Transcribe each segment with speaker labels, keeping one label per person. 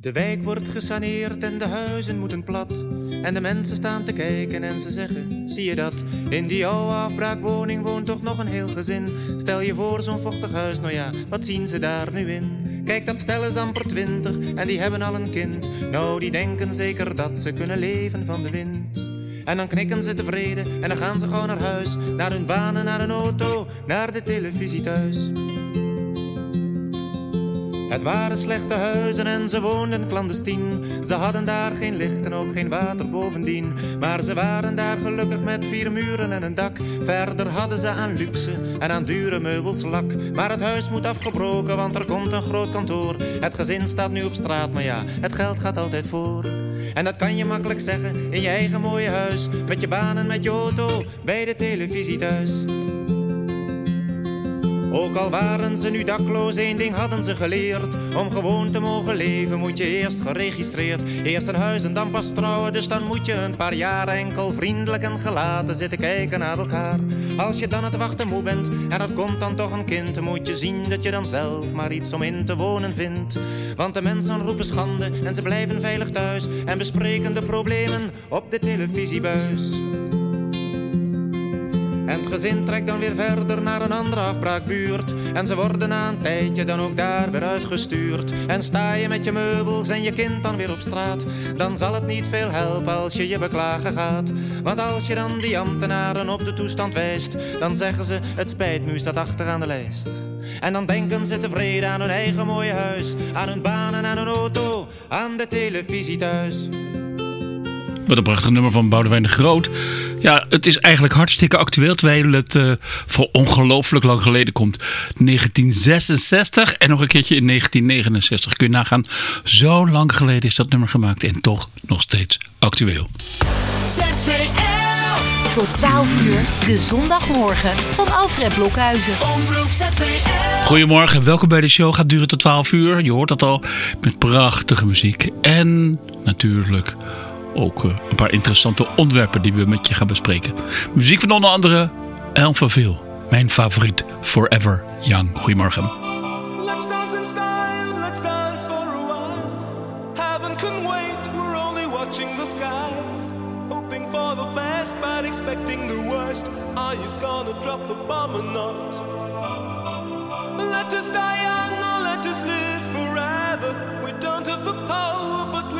Speaker 1: De wijk wordt gesaneerd en de huizen moeten plat. En de mensen staan te kijken en ze zeggen, zie je dat? In die oude afbraakwoning woont toch nog een heel gezin. Stel je voor zo'n vochtig huis, nou ja, wat zien ze daar nu in? Kijk, dat stel is amper twintig en die hebben al een kind. Nou, die denken zeker dat ze kunnen leven van de wind. En dan knikken ze tevreden en dan gaan ze gewoon naar huis. Naar hun banen, naar een auto, naar de televisie thuis. Het waren slechte huizen en ze woonden clandestien. Ze hadden daar geen licht en ook geen water bovendien. Maar ze waren daar gelukkig met vier muren en een dak. Verder hadden ze aan luxe en aan dure meubels lak. Maar het huis moet afgebroken, want er komt een groot kantoor. Het gezin staat nu op straat, maar ja, het geld gaat altijd voor. En dat kan je makkelijk zeggen in je eigen mooie huis. Met je baan en met je auto, bij de televisie thuis. Ook al waren ze nu dakloos, één ding hadden ze geleerd. Om gewoon te mogen leven moet je eerst geregistreerd. Eerst een huis en dan pas trouwen, dus dan moet je een paar jaar enkel vriendelijk en gelaten zitten kijken naar elkaar. Als je dan het wachten moe bent en er komt dan toch een kind, moet je zien dat je dan zelf maar iets om in te wonen vindt. Want de mensen roepen schande en ze blijven veilig thuis en bespreken de problemen op de televisiebuis. Gezin trekt dan weer verder naar een andere afbraakbuurt. En ze worden na een tijdje dan ook daar weer uitgestuurd. En sta je met je meubels en je kind dan weer op straat, dan zal het niet veel helpen als je je beklagen gaat. Want als je dan die ambtenaren op de toestand wijst, dan zeggen ze: Het spijt me, staat achteraan de lijst. En dan denken ze tevreden aan hun eigen mooie huis, aan hun baan en aan hun auto, aan de televisie thuis.
Speaker 2: Wat een prachtig nummer van Boudewijn de Groot. Ja, het is eigenlijk hartstikke actueel. Terwijl het uh, voor ongelooflijk lang geleden komt. 1966 en nog een keertje in 1969. Kun je nagaan. Zo lang geleden is dat nummer gemaakt. En toch nog steeds actueel.
Speaker 3: ZVL. Tot 12 uur, de zondagmorgen van Alfred Blokhuizen. Omroep
Speaker 2: ZVL. Goedemorgen, welkom bij de show. Gaat duren tot 12 uur. Je hoort dat al. Met prachtige muziek. En natuurlijk ook uh, een paar interessante onderwerpen die we met je gaan bespreken. Muziek van onder andere El Veel, mijn favoriet Forever Young. Goedemorgen. Let's dance in style, let's dance for a while. Heaven can wait, we're only watching the skies. Hoping for the best, but expecting the worst. Are you gonna drop the bomb or not? Let us die young or let us live forever. We don't have the power, but we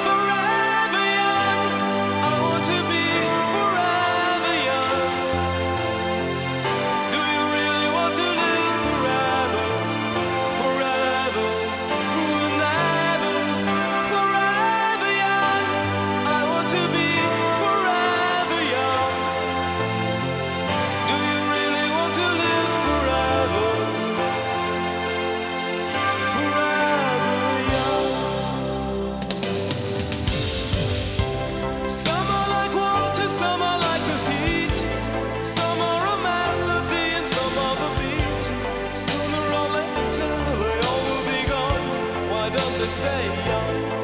Speaker 4: young.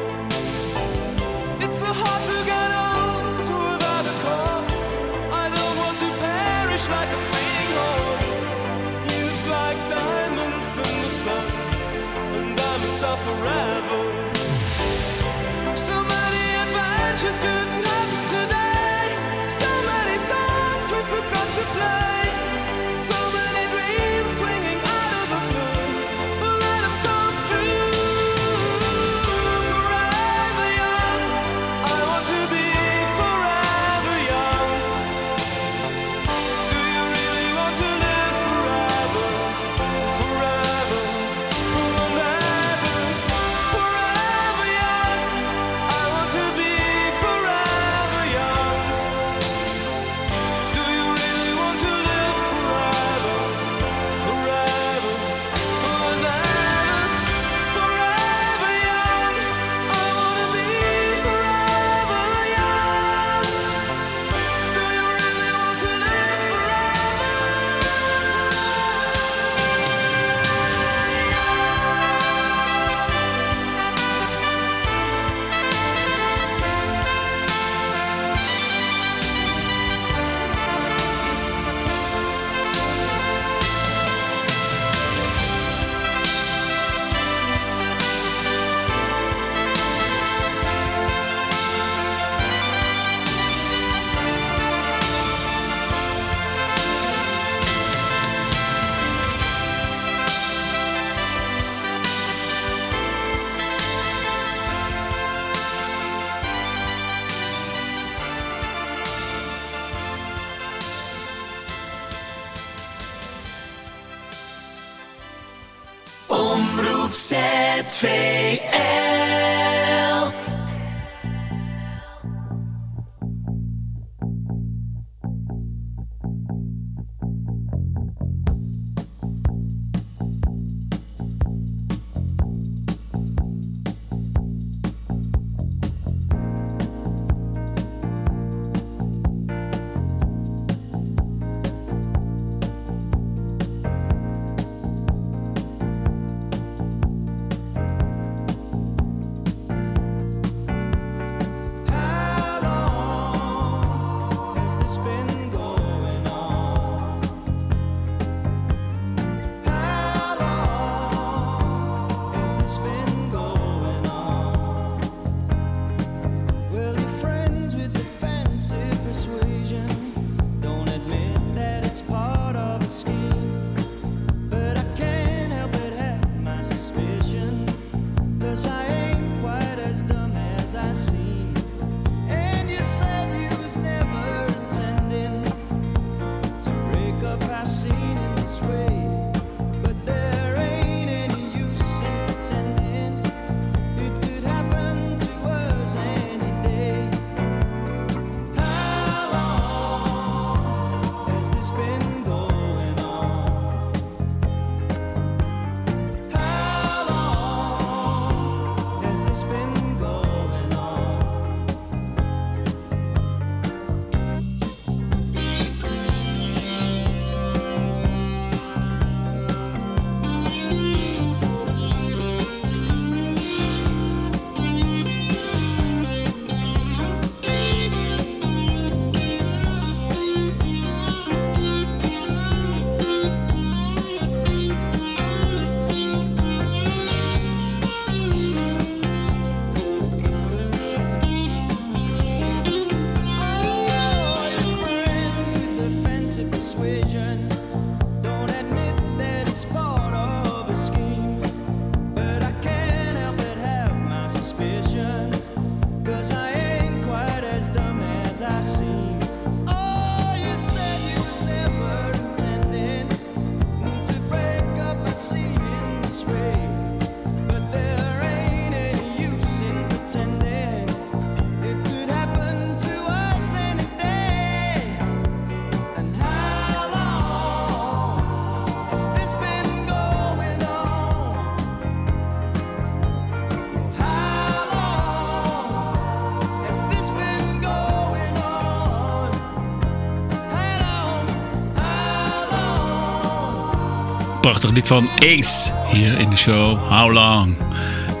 Speaker 5: Prachtig lied van Ace hier in de show How Long.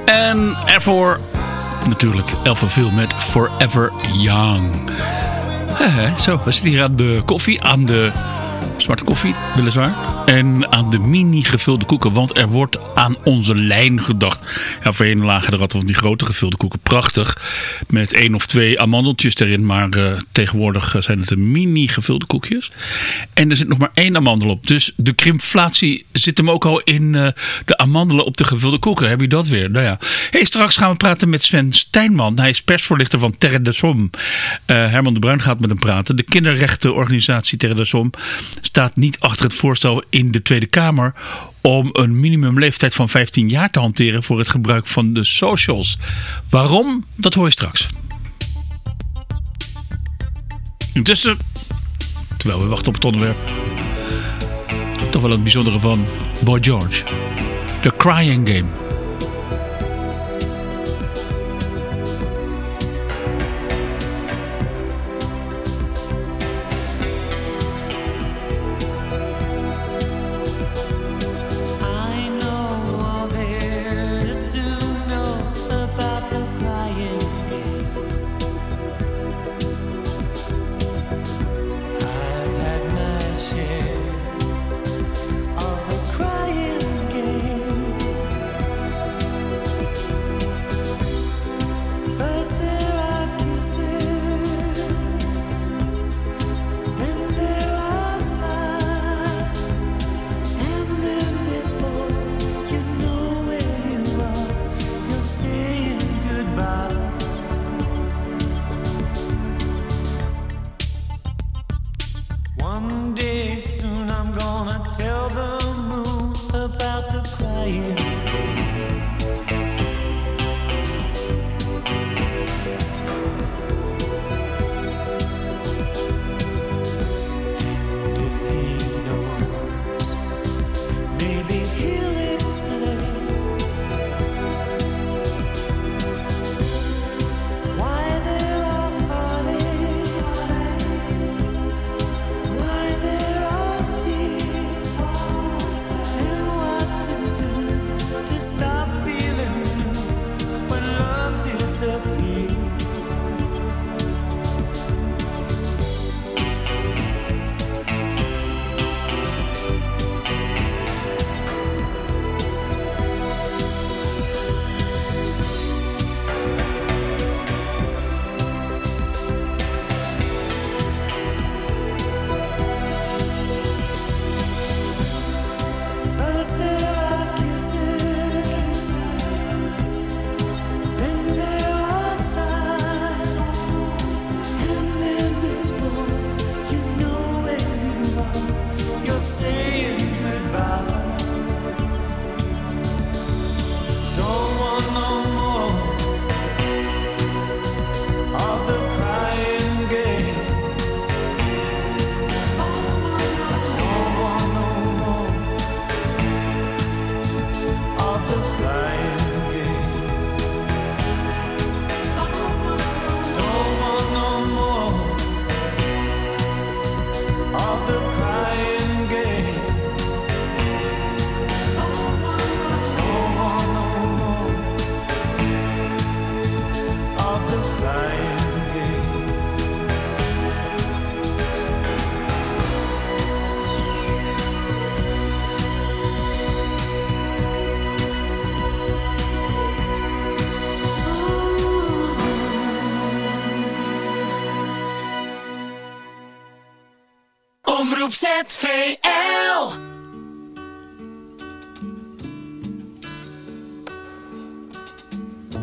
Speaker 5: En ervoor natuurlijk Elfenville met Forever Young. zo, we zitten hier aan de koffie, aan de zwarte koffie, weliswaar. En aan de mini gevulde koeken, want er wordt aan onze lijn gedacht. Ja, voorheen lagen er altijd die grote gevulde koeken. Prachtig. Met één of twee amandeltjes erin. Maar uh, tegenwoordig zijn het de mini gevulde koekjes. En er zit nog maar één amandel op. Dus de krimflatie zit hem ook al in uh, de amandelen op de gevulde koeken. Heb je dat weer? Nou ja. Straks gaan we praten met Sven Stijnman. Hij is persvoorlichter van Terre de Som. Herman de Bruin gaat met hem praten. De kinderrechtenorganisatie Terre de Som staat niet achter het voorstel in de Tweede Kamer om een minimumleeftijd van 15 jaar te hanteren voor het gebruik van de socials. Waarom? Dat hoor je straks. Intussen, terwijl we wachten op het onderwerp, toch wel een bijzondere van Boy George. The Crying Game.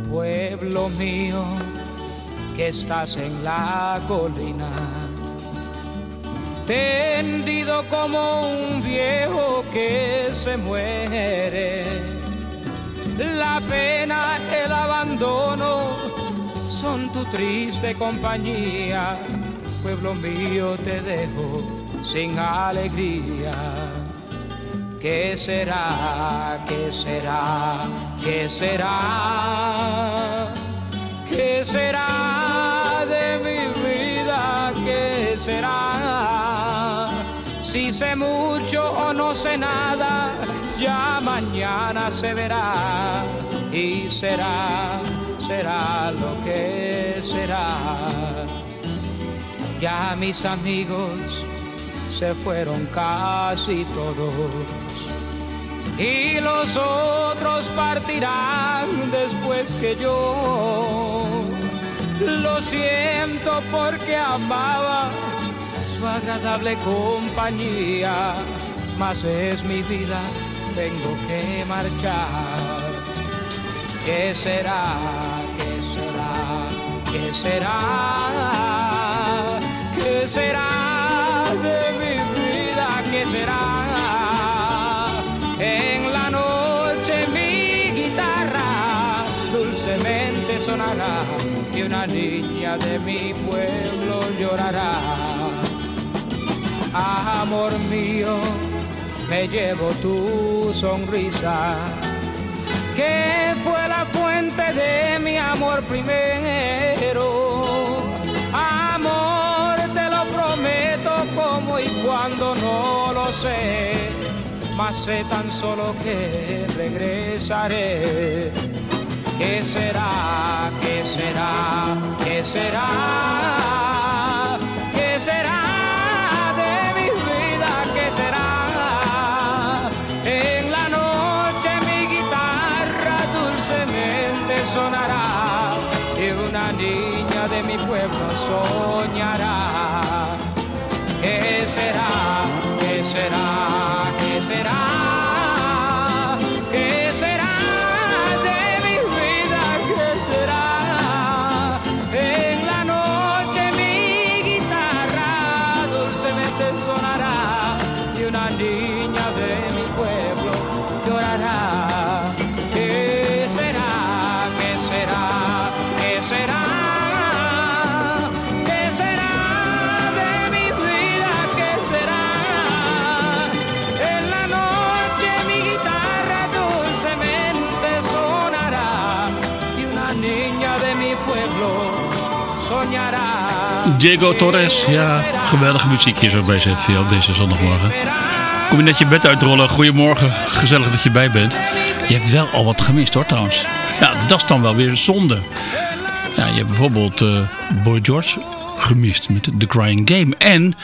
Speaker 6: Pueblo mío, que estás en la colina, tendido como un viejo que se muere. La pena, el abandono son tu triste compañía. Pueblo mío, te dejo sin alegría. ¿Qué será? ¿Qué será? ¿Qué será? ¿Qué será de mi vida? ¿Qué será? Si sé mucho o no sé nada, ya mañana se verá y será, será lo que será. Ya mis amigos se fueron casi todos y los otros partirán después que yo. Lo siento porque amaba su agradable compañía, mas es mi vida, tengo que marchar. ¿Qué será? ¿Qué será? ¿Qué será? ¿Qué será será? En la noche mi guitarra dulcemente sonará y una niña de mi pueblo llorará. Amor mío, me llevo tu sonrisa, que fue la fuente de mi amor primero. Amor, cuando no lo sé mas sé tan solo que regresaré. ¿Qué será? ¿Qué será? ¿Qué será? ¿Qué será de mi vida? ¿Qué será? En la noche mi guitarra dulcemente sonará y una niña de mi pueblo soñará. será.
Speaker 5: Diego Torres, ja, geweldige muziek hier zo bij ZVL deze zondagmorgen. Kom je net je bed uitrollen, goedemorgen, gezellig dat je bij bent. Je hebt wel al wat gemist hoor trouwens. Ja, dat is dan wel weer zonde. Ja, je hebt bijvoorbeeld eh, Boy George gemist met The Crying Game. En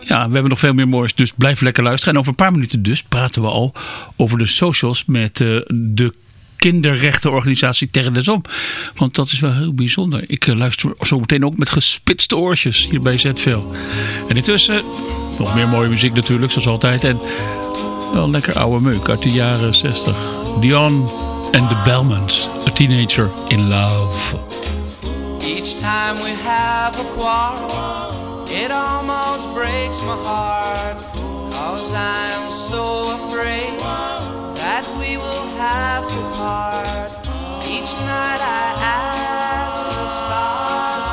Speaker 5: ja, we hebben nog veel meer moois, dus blijf lekker luisteren. En over een paar minuten dus praten we al over de socials met eh, de kinderrechtenorganisatie Terre des Om. Want dat is wel heel bijzonder. Ik eh, luister zo meteen ook met gespitste oortjes hier bij ZVL. En intussen nog meer mooie muziek natuurlijk, zoals altijd. En wel lekker oude meuk uit de jaren 60. Dion and the Bellmans. A Teenager in Love.
Speaker 7: Each time we have a quarrel, it almost breaks my heart. Cause I'm so afraid that we will have to part. Each night I ask the stars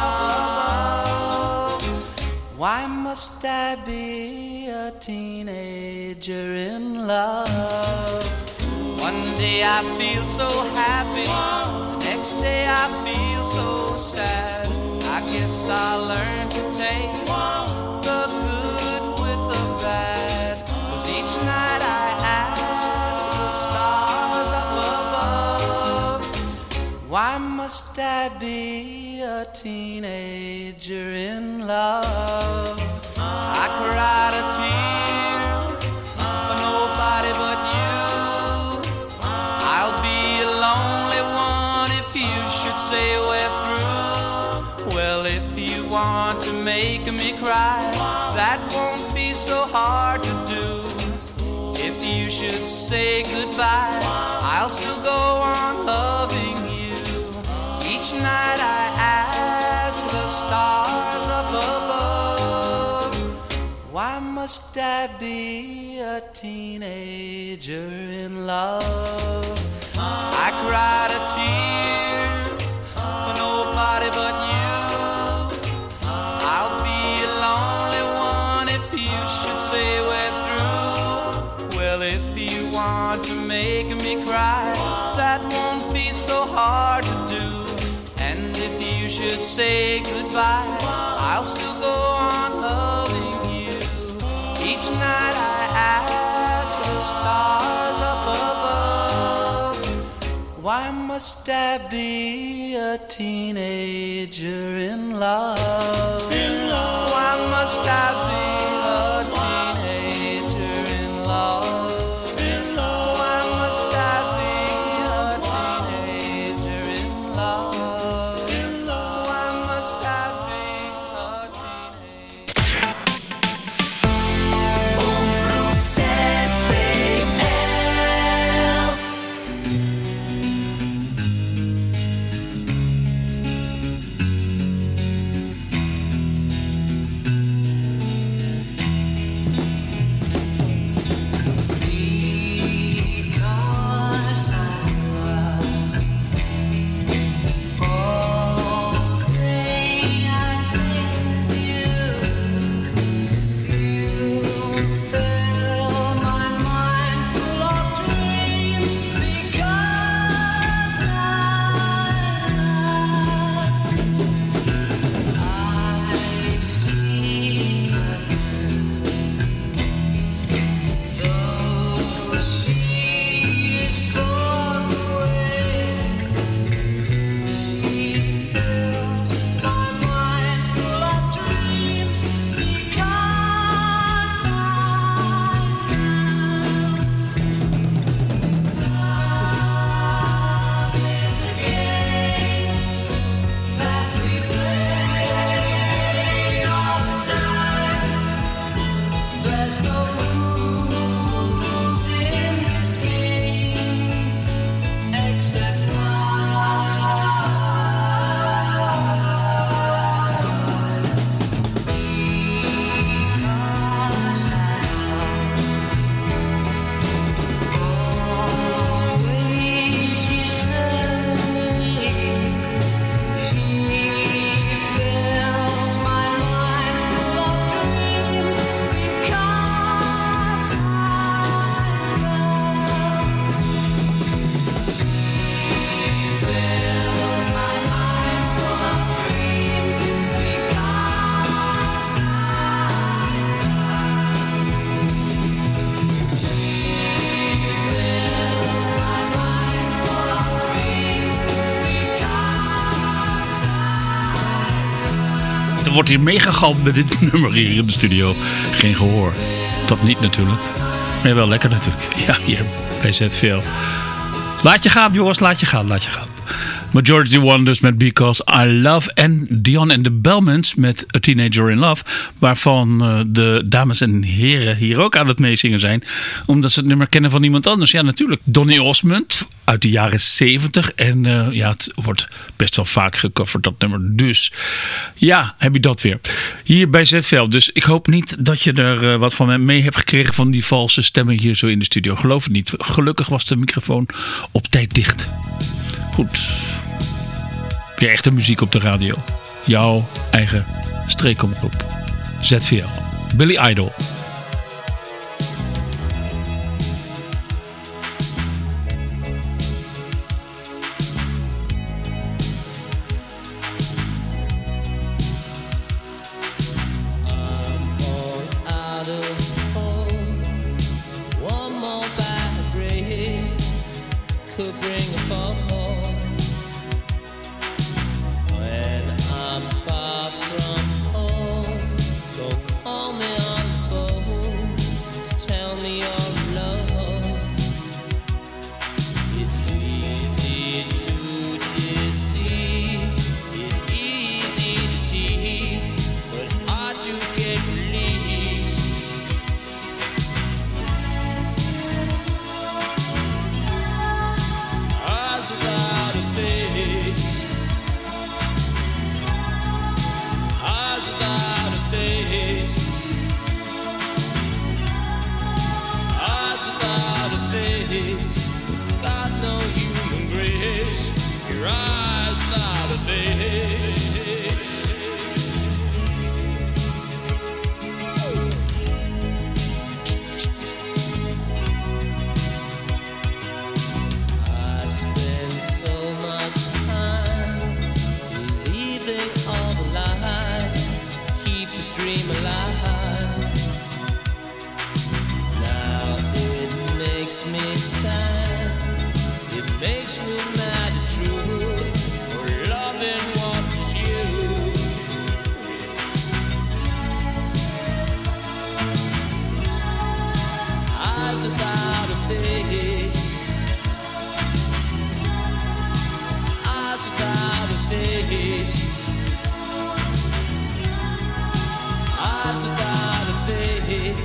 Speaker 7: above, why must I be a teenager in love? One day I feel so happy, the next day I feel so sad. I guess I'll learn to take the good with the bad. Cause each night I why must I be a teenager in love? I cried a tear for nobody but you. I'll be a lonely one if you should say we're through. Well, if you want to make me cry, that won't be so hard to do. If you should say goodbye, I'll still go on must I be a teenager in love? I cried a tear for nobody but you. I'll be a lonely one if you should say we're through. Well, if you want to make me cry, that won't be so hard to do. And if you should say goodbye, must I be a teenager in love? In love. Why must I be a
Speaker 5: wordt hier meegegalpt met dit nummer hier in de studio. Geen gehoor. Dat niet natuurlijk. Maar wel lekker natuurlijk. Ja, hier bij ZVL. Laat je gaan jongens, laat je gaan, laat je gaan. Majority Wonders met Because I Love. En Dion en de Belmonts met A Teenager in Love. Waarvan eh, de dames en heren hier ook aan het meezingen zijn. Omdat ze het nummer kennen van iemand anders. Ja, natuurlijk. Donny Osmond uit de jaren 70. En eh, ja, het wordt best wel vaak gecoverd, dat nummer. Dus ja, heb je dat weer. Hier bij ZVL. Dus ik hoop niet dat je er eh, wat van mee hebt gekregen van die valse stemmen hier zo in de studio. Geloof het niet. Gelukkig was de microfoon op tijd dicht. Goed. Weer echte muziek op de radio. Jouw eigen streekomroep. ZVL. Billy Idol.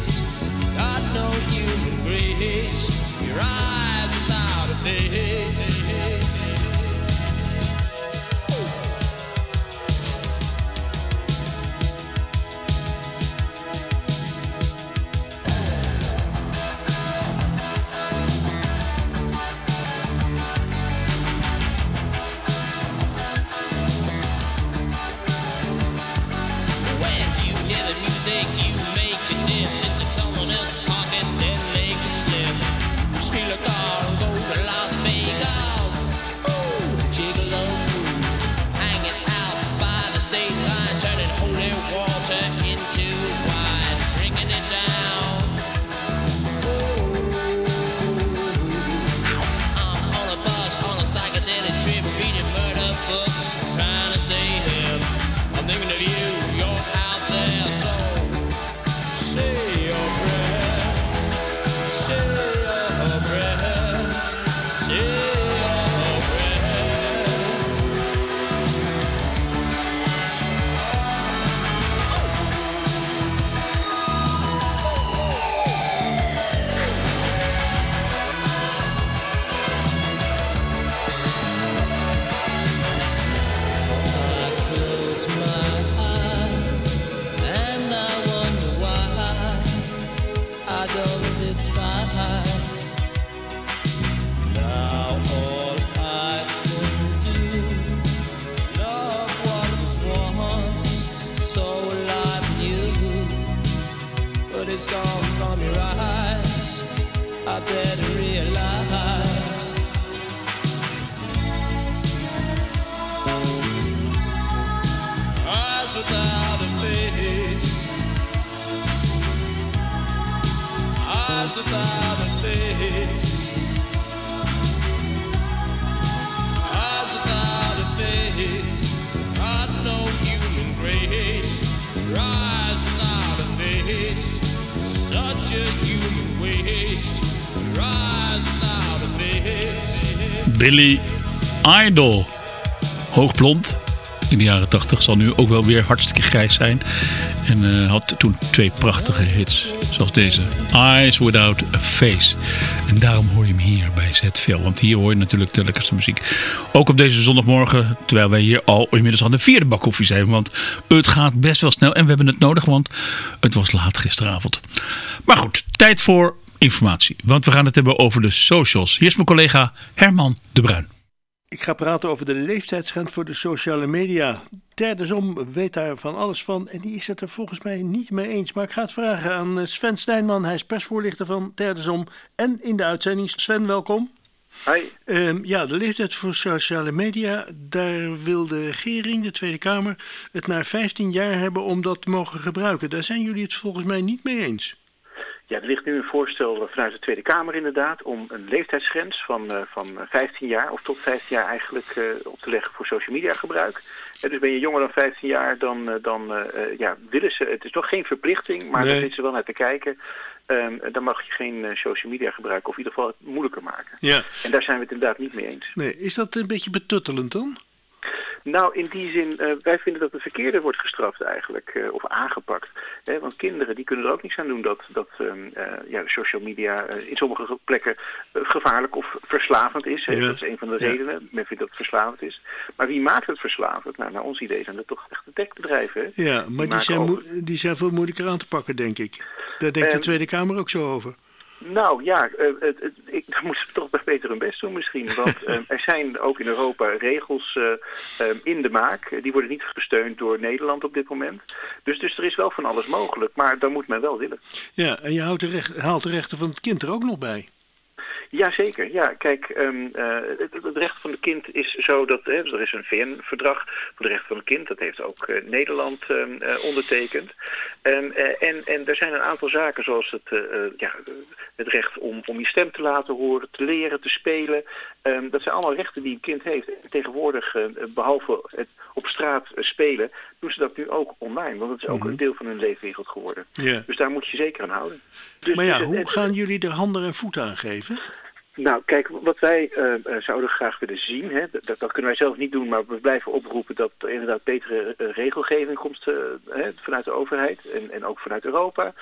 Speaker 7: Face. Got no human grace. Your eyes without a face. Eyes without a face. Eyes a face. Got no human grace. Without a face. Such a human waste. Without a face.
Speaker 5: Billy Idol. Hoogblond. In de jaren 80 zal nu ook wel weer hartstikke grijs zijn. En eh, had toen twee prachtige hits. Zoals deze. Eyes Without a Face. En daarom hoor je hem hier bij ZVL. Want hier hoor je natuurlijk de lekkerste muziek. Ook op deze zondagmorgen. Terwijl wij hier al inmiddels aan de vierde bak koffie zijn. Want het gaat best wel snel. En we hebben het nodig. Want het was laat gisteravond. Maar goed. Tijd voor informatie. Want we gaan het hebben over de socials. Hier is mijn collega Herman de Bruin.
Speaker 8: Ik ga praten over de leeftijdsgrens voor de sociale media. Derde Zom weet daar van alles van en die is het er volgens mij niet mee eens. Maar ik ga het vragen aan eh, Sven Stijnman. Hij is persvoorlichter van Derde Zom en in de uitzending. Sven, welkom.
Speaker 9: Hi.
Speaker 8: Ehm, ja, de leeftijd voor sociale media, daar wil de regering, de Tweede Kamer, het naar 15 jaar hebben om dat te mogen gebruiken. Daar zijn jullie het volgens mij niet mee eens.
Speaker 9: Ja, er ligt nu een voorstel vanuit de Tweede Kamer inderdaad om een leeftijdsgrens van, eh, van 15 jaar of tot 15 jaar eigenlijk eh, op te leggen voor social media gebruik. Eh, dus ben je jonger dan 15 jaar, dan, eh, dan eh, eh, ja, willen ze, het is nog geen verplichting, maar
Speaker 8: Nee.
Speaker 9: daar zitten ze wel naar te kijken. Ehm, dan mag je geen eh, social media gebruiken of in ieder geval het moeilijker maken.
Speaker 8: Ja.
Speaker 9: En daar zijn we het inderdaad niet mee eens.
Speaker 8: Nee, is dat een beetje betuttelend dan?
Speaker 9: Nou, in die zin, eh, wij vinden dat de verkeerde wordt gestraft eigenlijk, eh, of aangepakt. Hè, want kinderen die kunnen er ook niks aan doen dat, dat ehm, eh, ja, social media in sommige plekken gevaarlijk of verslavend is. Hè.
Speaker 8: Ja.
Speaker 9: Dat is een van de redenen. Men vindt dat het verslavend is. Maar wie maakt het verslavend? Nou, naar ons idee zijn dat toch echt de techbedrijven. Hè?
Speaker 8: Ja, maar die zijn,
Speaker 9: ook-
Speaker 8: die zijn veel moeilijker aan te pakken, denk ik. Daar denkt de
Speaker 9: Ehm,
Speaker 8: Tweede Kamer ook zo over.
Speaker 9: Nou ja, eh, het, het, ik, dan moeten ze toch beter hun best doen misschien. Want eh, er zijn ook in Europa regels eh, eh, in de maak. Die worden niet gesteund door Nederland op dit moment. Dus, dus er is wel van alles mogelijk. Maar dan moet men wel willen.
Speaker 8: Ja, en je houdt de recht, haalt de rechten van het kind er ook nog bij.
Speaker 9: Jazeker, ja. Kijk, ehm, eh, het, het recht van het kind is zo dat... Hè, er is een VN-verdrag voor de rechten van het kind. Dat heeft ook eh, Nederland ehm, eh, ondertekend. Eh, en, en er zijn een aantal zaken zoals het, ja, het recht om, om je stem te laten horen, te leren, te spelen. Dat zijn allemaal rechten die een kind heeft. En tegenwoordig, eh, behalve het op straat spelen, doen ze dat nu ook online. Want het is ook een deel van hun leefwereld geworden.
Speaker 8: Ja.
Speaker 9: Dus daar moet je zeker aan houden. Dus,
Speaker 8: Maar ja,
Speaker 9: dus,
Speaker 8: hoe gaan jullie er handen en voeten aan geven?
Speaker 9: nou, kijk, wat wij eh, eh, zouden graag willen zien, hè, dat, dat kunnen wij zelf niet doen, maar we blijven oproepen dat er inderdaad betere eh, regelgeving komt hè, vanuit de overheid en, en ook vanuit Europa.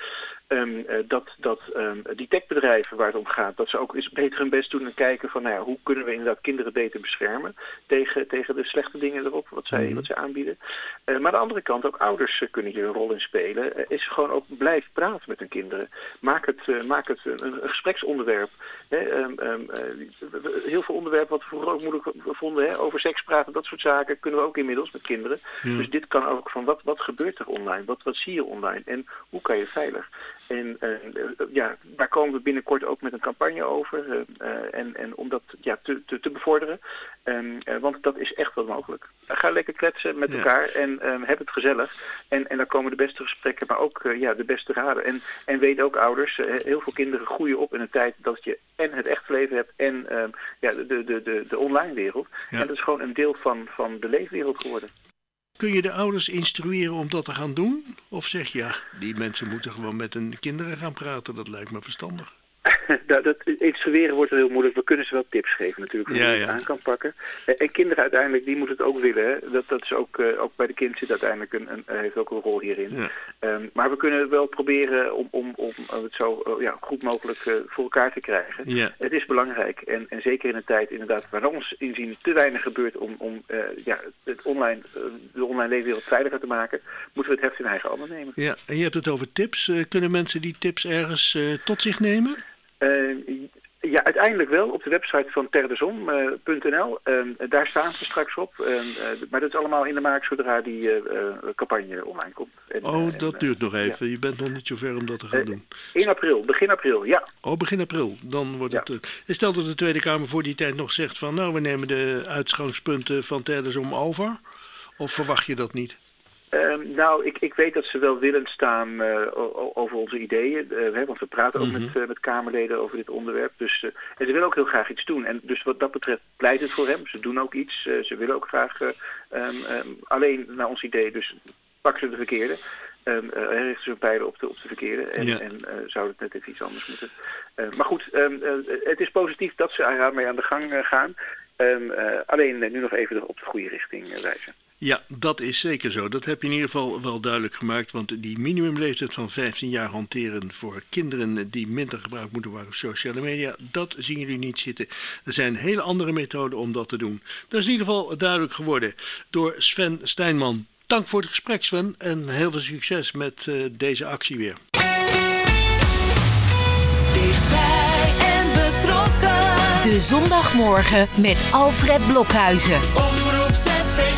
Speaker 9: Ehm, eh, dat dat ehm, die techbedrijven waar het om gaat, dat ze ook eens beter hun best doen en kijken van nou ja, hoe kunnen we inderdaad kinderen beter beschermen tegen, tegen de slechte dingen erop, wat zij, wat zij aanbieden. Eh, maar aan de andere kant, ook ouders eh, kunnen hier een rol in spelen. Is gewoon ook blijf praten met hun kinderen. Maak het, maak het een, een gespreksonderwerp. Hè, ehm, ehm, eh, heel veel onderwerpen wat we vroeger ook moeilijk vonden, hè, over seks praten, dat soort zaken, kunnen we ook inmiddels met kinderen. Dus dit kan ook van wat, wat gebeurt er online? Wat, wat zie je online? En hoe kan je veilig? En eh, ja, daar komen we binnenkort ook met een campagne over. eh, eh, en, en om dat ja, te, te, te bevorderen. Eh, want dat is echt wel mogelijk. Ga lekker kletsen met
Speaker 8: Ja.
Speaker 9: elkaar en ehm, heb het gezellig. En, en dan komen de beste gesprekken, maar ook ja, de beste raden. En, en weet ook ouders, heel veel kinderen groeien op in een tijd dat je en het echte leven hebt en ehm, ja, de, de, de, de online wereld.
Speaker 8: Ja.
Speaker 9: En dat is gewoon een deel van, van de leefwereld geworden.
Speaker 8: Kun je de ouders instrueren om dat te gaan doen? Of zeg je, ja, die mensen moeten gewoon met hun kinderen gaan praten, dat lijkt me verstandig.
Speaker 9: dat, dat instrueren wordt heel moeilijk. We kunnen ze wel tips geven natuurlijk, hoe
Speaker 8: Ja,
Speaker 9: je het aan kan pakken. Eh, En kinderen uiteindelijk, die moeten het ook willen. Hè. Dat, dat is ook, eh, ook bij de kind zit uiteindelijk een, een, eh, heeft ook een rol hierin.
Speaker 8: Ja.
Speaker 9: Ehm, maar we kunnen wel proberen om, om, om het zo ja, goed mogelijk voor elkaar te krijgen. Het is belangrijk en, en zeker in een tijd inderdaad waar ons inzien te weinig gebeurt om, om ja, het online, de online leefwereld veiliger te maken, moeten we het heft in eigen handen nemen.
Speaker 8: Ja, en je hebt het over tips. Kunnen mensen die tips ergens tot zich nemen?
Speaker 9: Eh, ja, uiteindelijk wel op de website van terdezon.nl. daar staan ze straks op. Ehm, eh, maar dat is allemaal in de maak zodra die eh, eh, campagne online komt. En, eh,
Speaker 8: Oh, dat
Speaker 9: eh,
Speaker 8: duurt nog even.
Speaker 9: ja.
Speaker 8: Je bent nog niet zover om dat te gaan
Speaker 9: Eh,
Speaker 8: doen.
Speaker 9: In april, begin april, ja.
Speaker 8: Oh, begin april. Dan wordt
Speaker 9: Ja.
Speaker 8: het. eh, stel dat de Tweede Kamer voor die tijd nog zegt van nou, we nemen de uitgangspunten van Terdesom over. Of verwacht je dat niet?
Speaker 9: Ehm, nou, ik, ik weet dat ze wel willend staan eh, over onze ideeën. eh, hè, want we praten ook met, eh, met Kamerleden over dit onderwerp. Dus, en ze willen ook heel graag iets doen. En dus wat dat betreft pleit het voor hem. Ze doen ook iets. ze willen ook graag eh, ehm, ehm, alleen naar ons idee. Dus pakken ze de verkeerde. Eh, richten ze hun pijlen op de, op de verkeerde. En,
Speaker 8: Ja.
Speaker 9: en zou het net even iets anders moeten. Maar goed, het is positief dat ze ermee aan de gang gaan. Alleen nu nog even op de goede richting wijzen.
Speaker 8: Ja, dat is zeker zo. Dat heb je in ieder geval wel duidelijk gemaakt. Want die minimumleeftijd van 15 jaar hanteren voor kinderen die minder gebruikt moeten worden van sociale media, dat zien jullie niet zitten. Er zijn hele andere methoden om dat te doen. Dat is in ieder geval duidelijk geworden door Sven Stijnman. Dank voor het gesprek, Sven, en heel veel succes met eh, deze actie weer.
Speaker 3: Dichtbij en betrokken. De zondagmorgen met Alfred Blokhuizen.
Speaker 10: Omroep ZVL.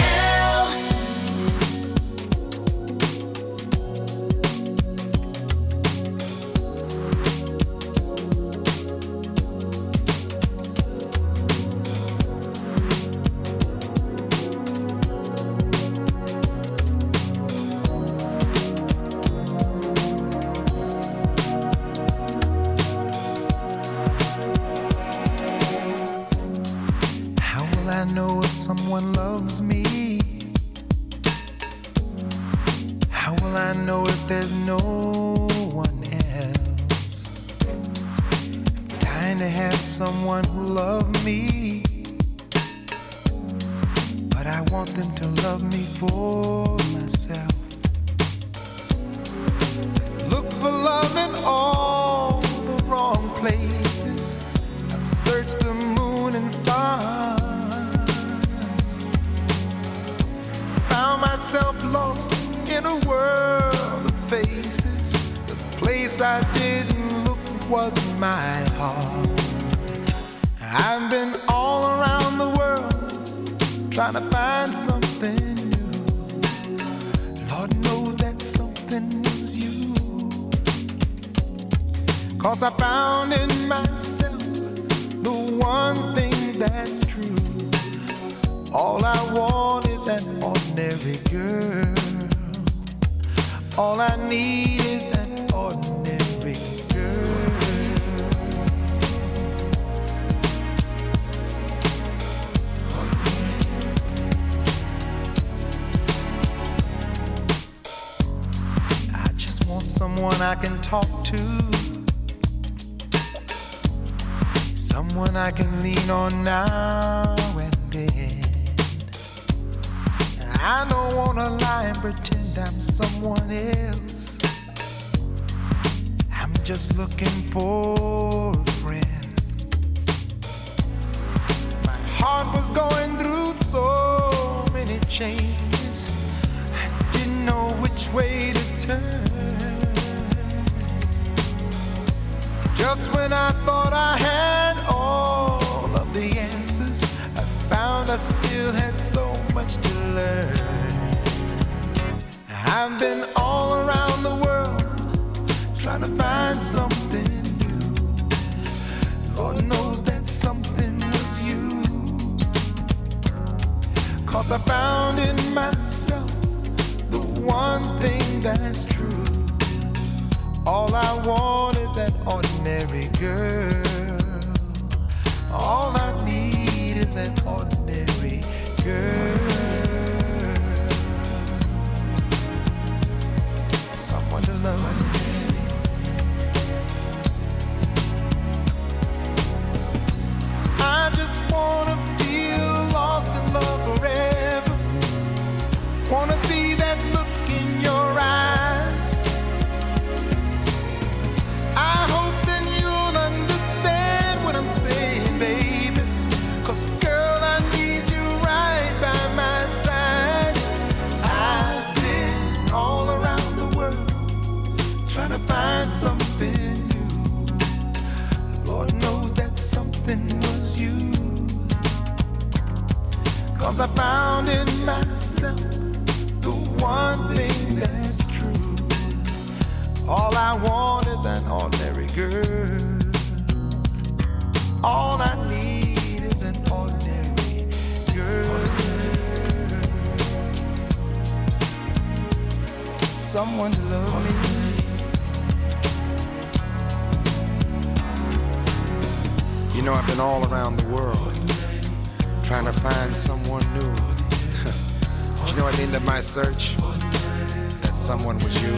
Speaker 10: Going through so many changes. I didn't know which way to turn. Just when I thought I had all of the answers, I found I still had so much to learn. I've been all around the world trying to find something Cause I found in myself the one thing that's true. All I want is an ordinary girl. All I need is an ordinary girl. Someone to love. I found in myself the one thing that's true. All I want is an ordinary girl. All I need is an ordinary girl. Someone to love me.
Speaker 11: You know, I've been all around the world trying to find someone new. You know, at the end of my search, that someone was you.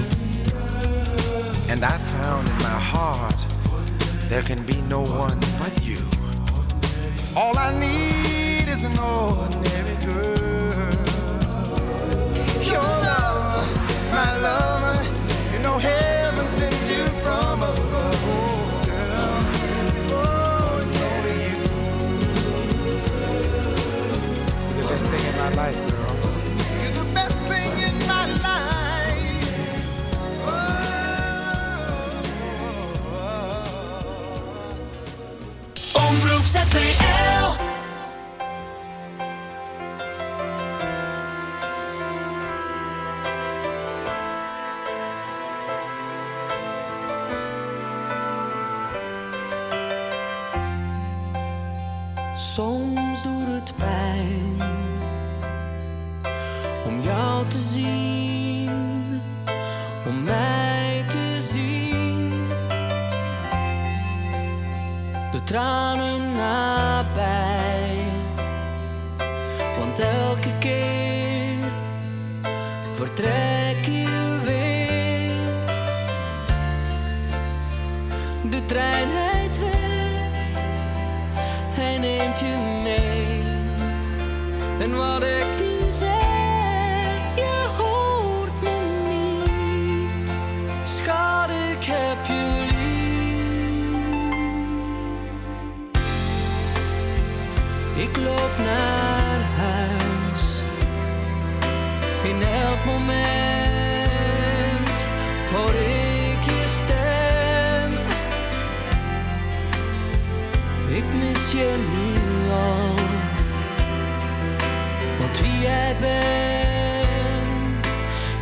Speaker 11: And I found in my heart there can be no one but you.
Speaker 10: All I need is an ordinary girl. Your love, my love, you know heaven
Speaker 7: Omroep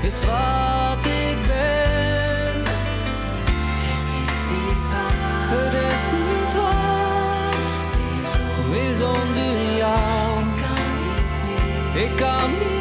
Speaker 3: is wat ik ben. Het is niet waar. Het is niet waar. Weer zonder jou.
Speaker 7: Ik kan niet meer. Ik kan
Speaker 12: niet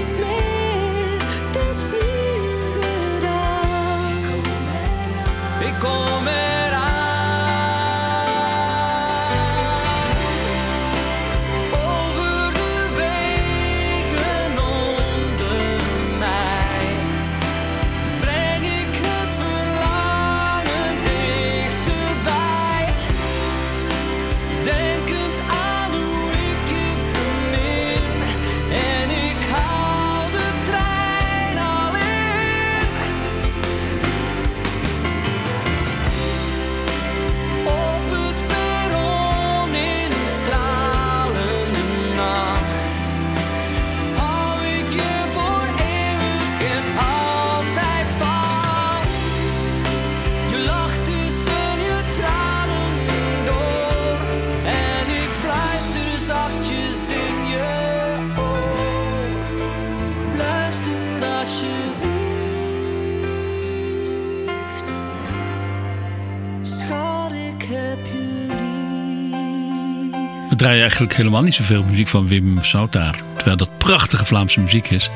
Speaker 12: draaien eigenlijk helemaal niet zoveel muziek van Wim Soutaar. Terwijl dat prachtige Vlaamse muziek is.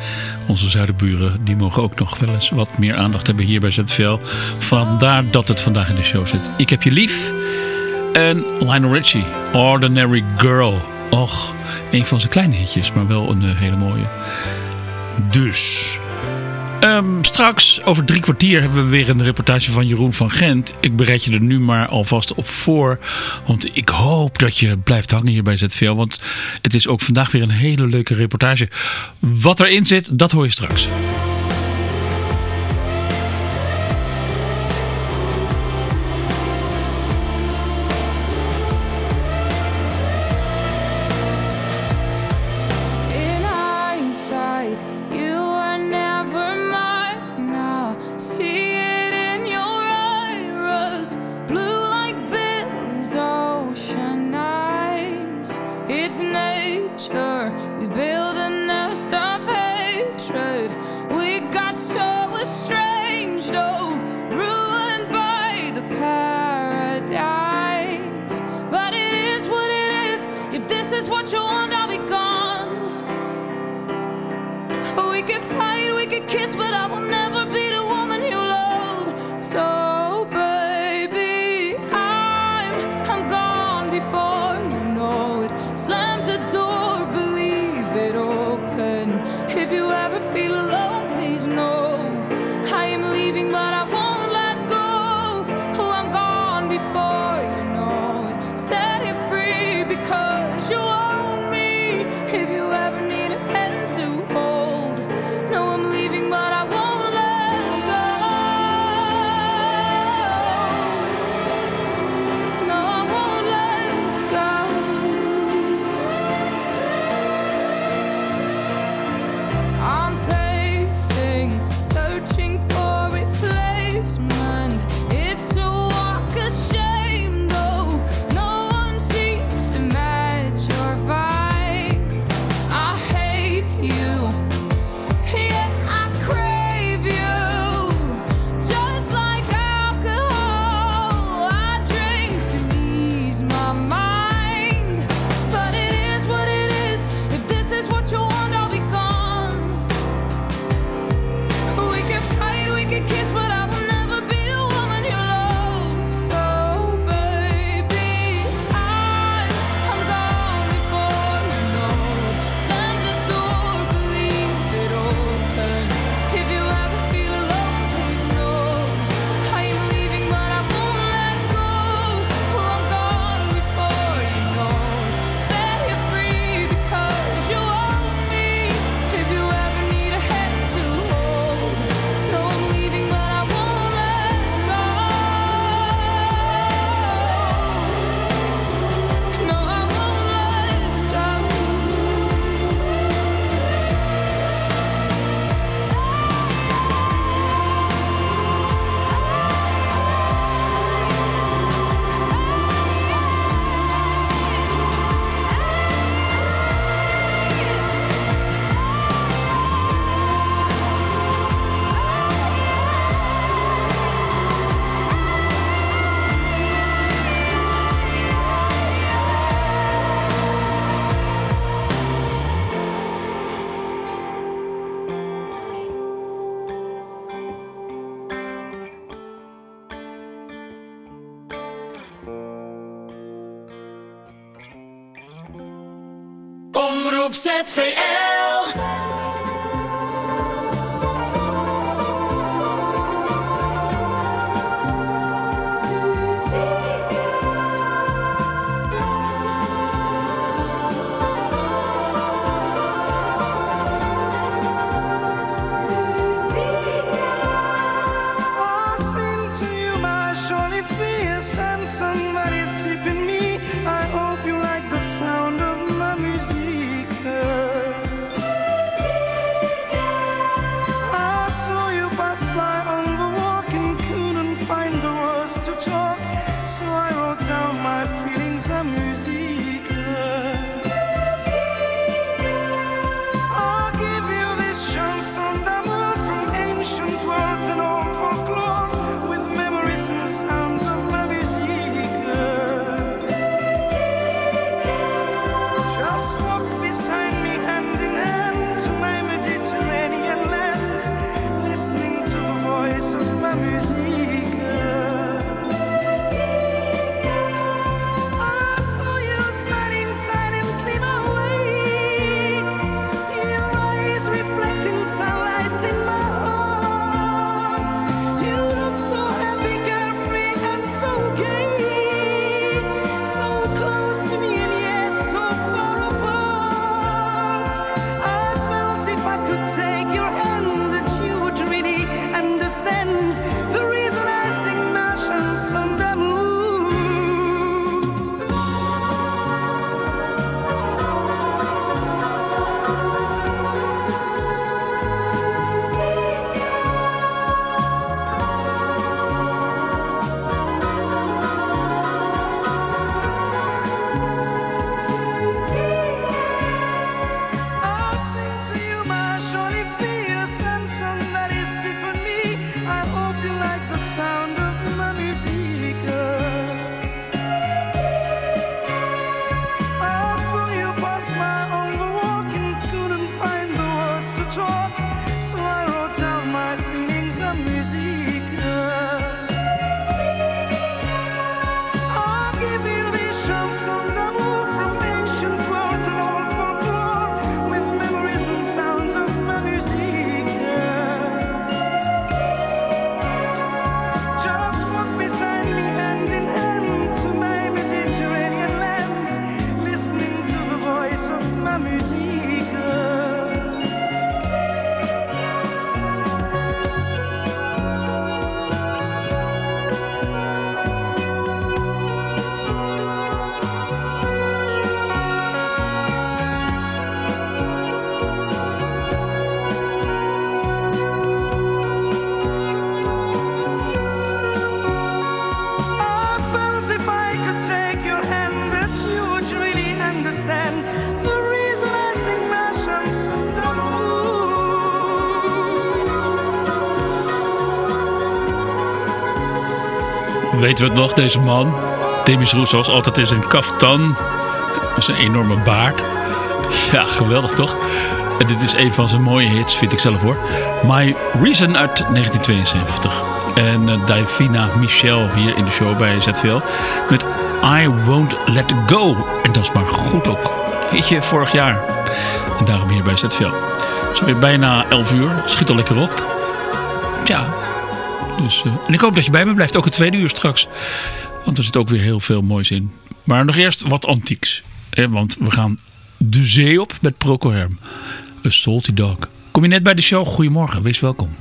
Speaker 12: Onze zuidenburen die mogen ook nog wel eens wat meer aandacht hebben hier bij ZVL. Vandaar dat het vandaag in de show zit. Ik heb je lief. En Lionel Richie, Ordinary Girl. Och, een van zijn kleine hitjes, maar wel een eh, hele mooie. Dus... Ehm, straks, over drie kwartier, hebben we weer een reportage van Jeroen van Gent. Ik bereid je er nu maar alvast op voor. Want ik hoop dat je blijft hangen hier bij ZVL. Want het is ook vandaag weer een hele leuke reportage. Wat erin zit, dat hoor je straks.
Speaker 5: weten we het nog, deze man. Demis Roussos altijd, is een kaftan. Dat is een enorme baard. Ja, geweldig toch? En dit is een van zijn mooie hits, vind ik zelf hoor. My Reason uit 1972. En uh, Davina Michel hier in de show bij ZVL. Met I Won't Let Go. En dat is maar goed ook. Heetje, vorig jaar. En daarom hier bij ZVL. Zo weer bijna 11 uur. Schiet al lekker op. Ja, dus, eh, en ik hoop dat je bij me blijft, ook het tweede uur straks. Want er zit ook weer heel veel moois in. Maar nog eerst wat antieks. Hè? Want we gaan de zee op met Procoherm. A Salty Dog. Kom je net bij de show? Goedemorgen, wees welkom.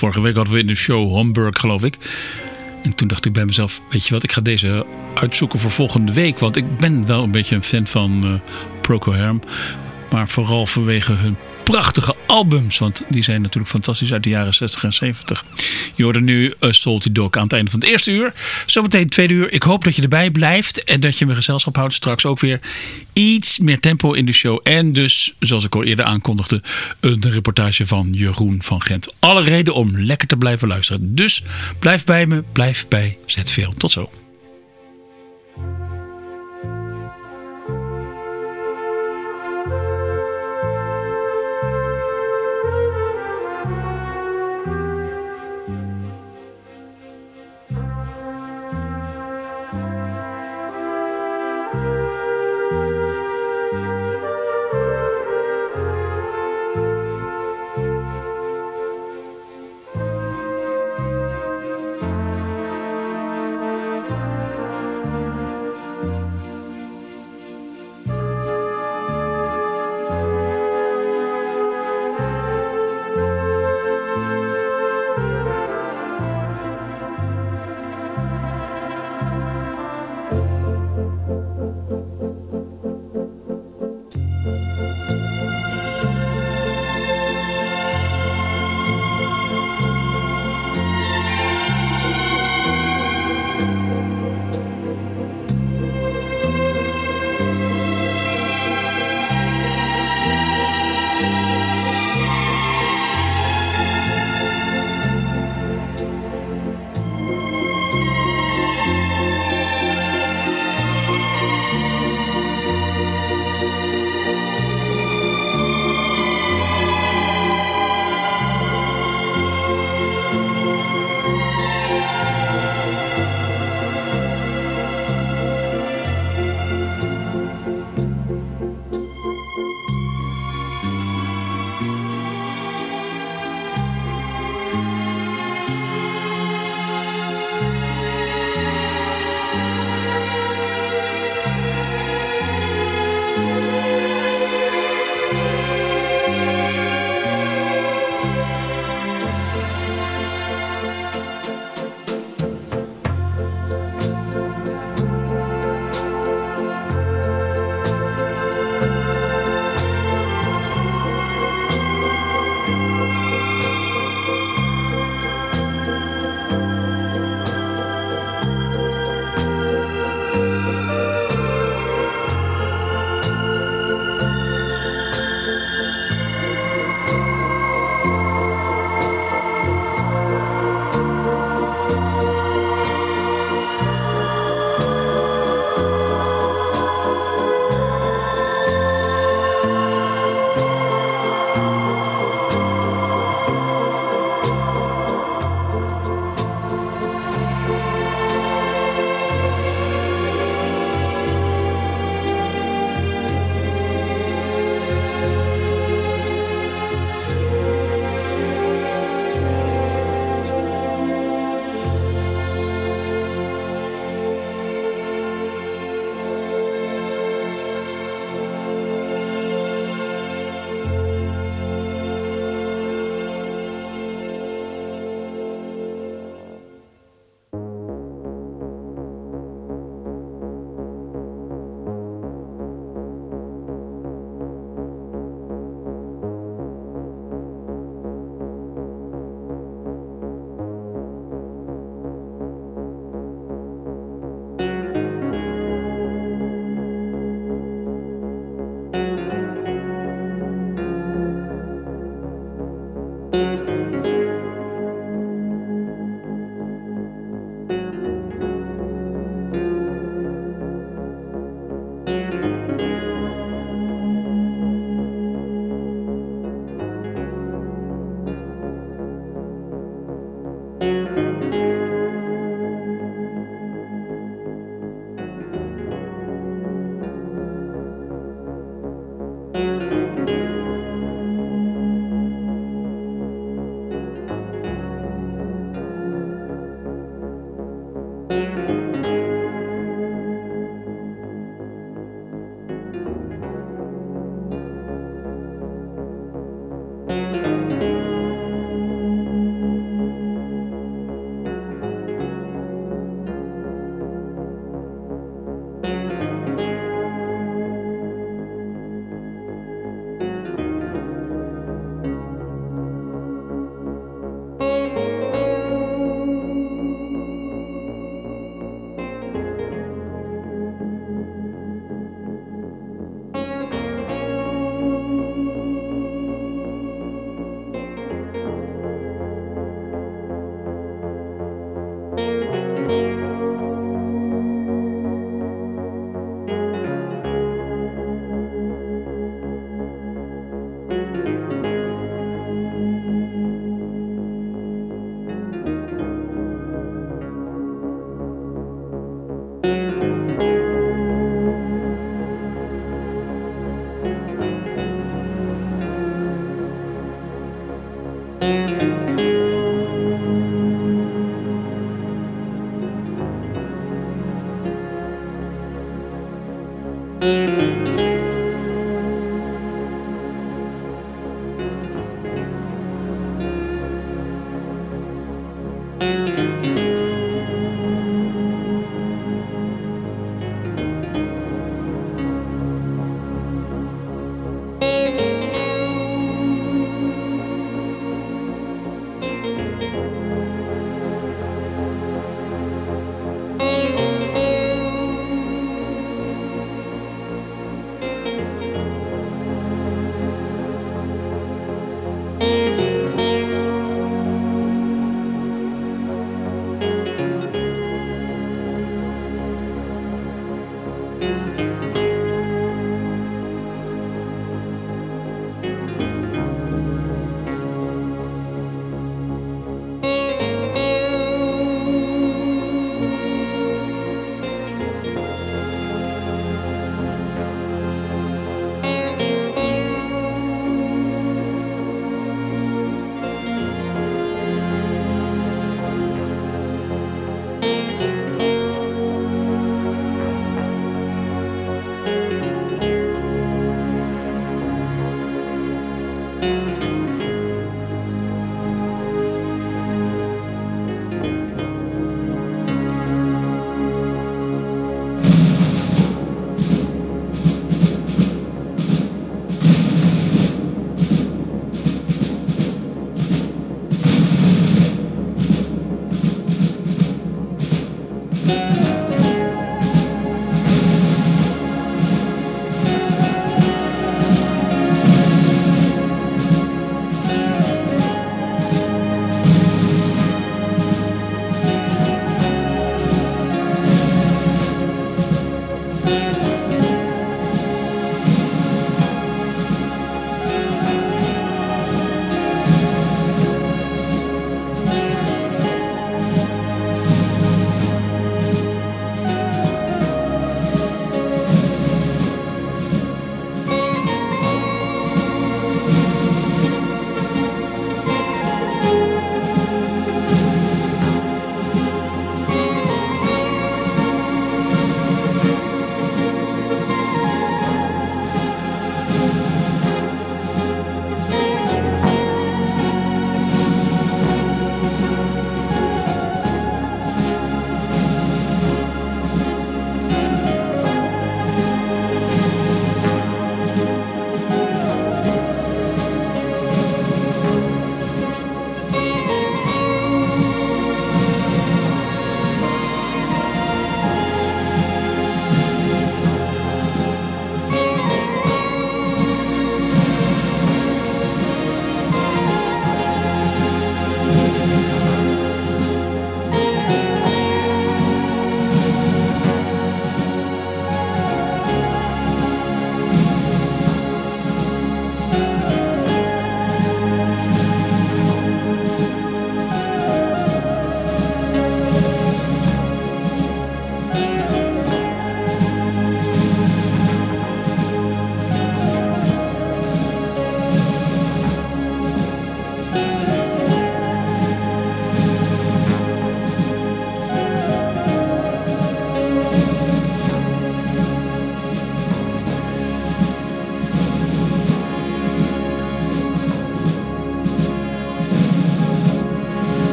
Speaker 5: Vorige week hadden we in de show Hamburg, geloof ik. En toen dacht ik bij mezelf, weet je wat, ik ga deze uitzoeken voor volgende week. Want ik ben wel een beetje een fan van eh Procol Harum. Maar vooral vanwege hun prachtige albums. Want die zijn natuurlijk fantastisch uit de jaren 60 en 70. Je hoorde nu uh, Salty Dog aan het einde van het eerste uur. Zometeen tweede uur. Ik hoop dat je erbij blijft. En dat je me gezelschap houdt. Straks ook weer iets meer tempo in de show. En dus, zoals ik al eerder aankondigde, een reportage van Jeroen van Gent. Alle reden om lekker te blijven luisteren. Dus blijf bij me. Blijf bij ZVL. Tot zo.